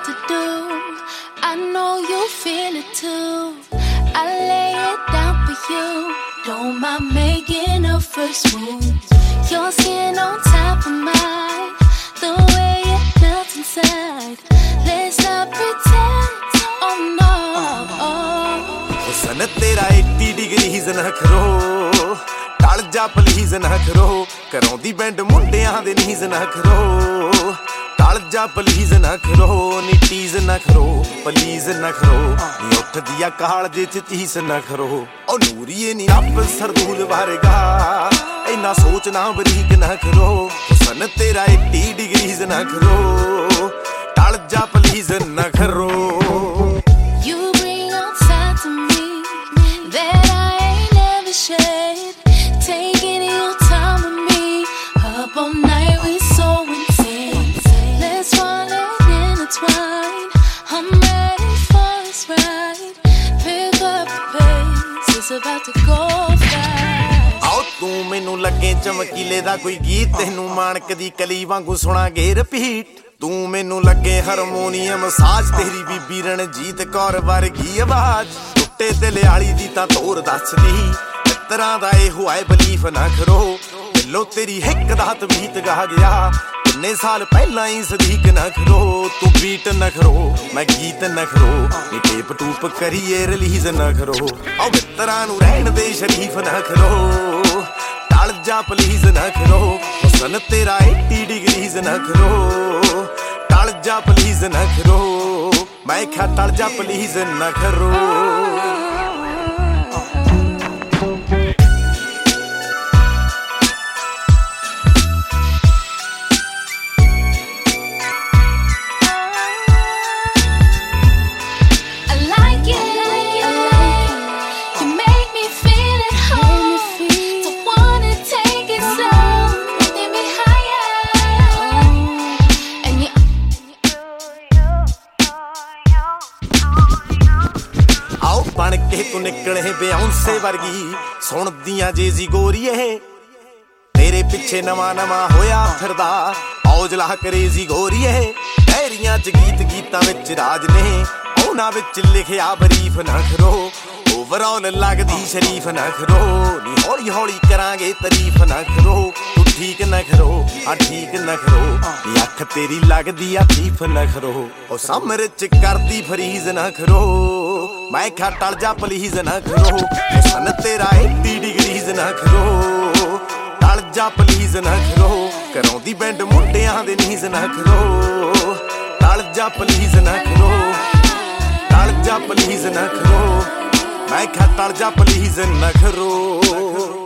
what to do. I know you feel it too. I lay it down for you. Don't mind making a first move. Your skin on top of mine. The way it melts inside. Let's not pretend. Oh no. ਹੁਸਨ ਤੇਰਾ 80 degree ਨਾ ਕਰੋ ਟਲ ਜਾ please ਨਾ ਕਰੋ ਕਰਾਉਂਦੀ band ਮੁੰਡਿਆਂ ਦੇ ਨੀਜ਼ ਨਾ ਕਰੋ ਟਲ ਜਾ ਪਲੀਜ਼ ਨਾ ਕਰੋ ਨੀ ਟੀਜ਼ ਨਾ ਕਰੋ ਪਲੀਜ਼ ਨਾ ਕਰੋ ਨੀ ਉੱਠਦੀ ਆ ਕਾਲ ਜੇ ਚ ਤੀਸ ਨਾ ਕਰੋ ਉਹ ਨੂਰੀਏ ਨੀ ਰੱਬ ਸਰਦੂਲ ਵਾਰੇਗਾ। ਇੰਨਾ ਸੋਚਣਾ ਬਰੀਕ ਨਾ ਕਰੋ ਸਨ ਤੇਰਾ 80 ਡਿਗਰੀ ਨਾ ਕਰੋ ਟਲ ਜਾ ਪਲੀਜ਼ ਨਾ ਕਰੋ for this. Pick up the pace, it's about to go fast. ਆਓ ਤੂੰ ਮੈਨੂੰ ਲੱਗੇ ਚਮਕੀਲੇ ਦਾ ਕੋਈ ਗੀਤ। ਤੈਨੂੰ ਮਾਣਕ ਦੀ ਕਲੀ ਵਾਂਗੂ ਸੁਣਾਗੇ ਰਿਪੀਟ ਤੂੰ ਮੈਨੂੰ ਲੱਗੇ ਹਾਰਮੋਨੀਅਮ ਸਾਜ਼। ਤੇਰੀ ਬੀਬੀ ਰਣਜੀਤ ਕੌਰ ਵਰਗੀ ਆਵਾਜ਼। ਟੁੱਟੇ ਦਿਲ ਵਾਲੀ ਦੀ ਤਾਂ ਤੋਰ ਦੱਸਦੀ। ਤਰ੍ਹਾਂ ਦਾ ਇਹ ਹੋਏ ਬਲੀਫ ਨਾ ਕਰੋ। ਲੋ ਤੇਰੀ ਹਿੱਕ ਦਾ ਤਵੀਤ ਗਾ ਗਿਆ। ਕਿੰਨੇ ਸਾਲ ਪਹਿਲਾਂ ਹੀ ਸਦੀਕ ਨਾ ਤੂੰ ਬੀਟ ਨਾ ਮੈਂ ਗੀਤ ਨਾ ਕਰੋ ਟੇਪ ਟੂਪ ਕਰੀਏ ਰਿਲੀਜ਼ ਨਾ ਕਰੋ ਮਿੱਤਰਾਂ ਨੂੰ ਰਹਿਣ ਦੇ, ਸ਼ਰੀਫ ਨਾ ਟਲ ਜਾ ਪਲੀਜ਼ ਨਾ ਕਰੋ ਹੁਸਨ ਤੇਰਾ 80 ਡਿਗਰੀਜ਼ ਨਾ ਕਰੋ ਟਲ ਜਾ ਪਲੀਜ਼ ਨਾ ਕਰੋ ਮੈਂ ਕਿਹਾ ਟਲ ਜਾ ਪਲੀਜ਼ ਨਾ ਆਓ ਤੂੰ ਨਿਕਲੇ ਬਿਆਉਂਸੇ ਵਰਗੀ। ਸੁਣਦੀਆਂ ਜੇ ਜੀ ਗੋਰੀਏ ਤੇਰੇ ਪਿੱਛੇ ਨਵਾਂ ਨਵਾਂ ਹੋਇਆ ਫਿਰਦਾ। ਔਜਲਾ ਕਰੇਜ਼ੀ ਗੋਰੀਏ ਡੈਰੀਆਂ ਚ ਗੀਤ ਗੀਤਾਂ ਵਿੱਚ ਰਾਜ ਨੇ। ਉਹਨਾਂ ਵਿੱਚ ਲਿਖਿਆ ਬਰੀਫ ਨਾ ਕਰੋ। ਓਵਰਆਲ ਲੱਗਦੀ ਸ਼ਰੀਫ ਨਾ ਕਰੋ। ਨੀ ਹੌਲੀ ਹੌਲੀ ਕਰਾਂਗੇ ਤਾਰੀਫ ਨਾ ਕਰੋ। ਤੂੰ ਠੀਕ ਨਾ ਕਰੋ ਆ ਠੀਕ ਨਾ ਕਰੋ। ਨੀ ਅੱਖ ਤੇਰੀ ਲੱਗਦੀ ਆ ਤੀਫ ਨਾ ਕਰੋ। ਉਹ ਸਮਰ ਚ ਕਰਦੀ ਫਰੀਜ਼ ਨਾ ਖਰੋ ਮੈਂ ਖਾ ਟਲ ਜਾ ਪਲੀਜ਼ ਨਾ ਕਰੋ। ਸਨ ਤੇਰਾ 80 ਡਿਗਰੀਜ਼ ਨਾ ਕਰੋ। ਟਲ ਜਾ ਪਲੀਜ਼ ਨਾ ਕਰੋ। ਕਰਾਉਂਦੀ ਬੈਂਡ ਮੁੰਡਿਆਂ ਦੇ ਨੀਜ਼ ਨਾ ਕਰੋ। ਟਲ ਜਾ ਪਲੀਜ਼ ਨਾ ਕਰੋ। ਟਲ ਜਾ ਪਲੀਜ਼ ਨਾ ਕਰੋ। ਮੈਂ ਖਾ ਟਲ ਜਾ ਪਲੀਜ਼ ਨਾ ਕਰੋ।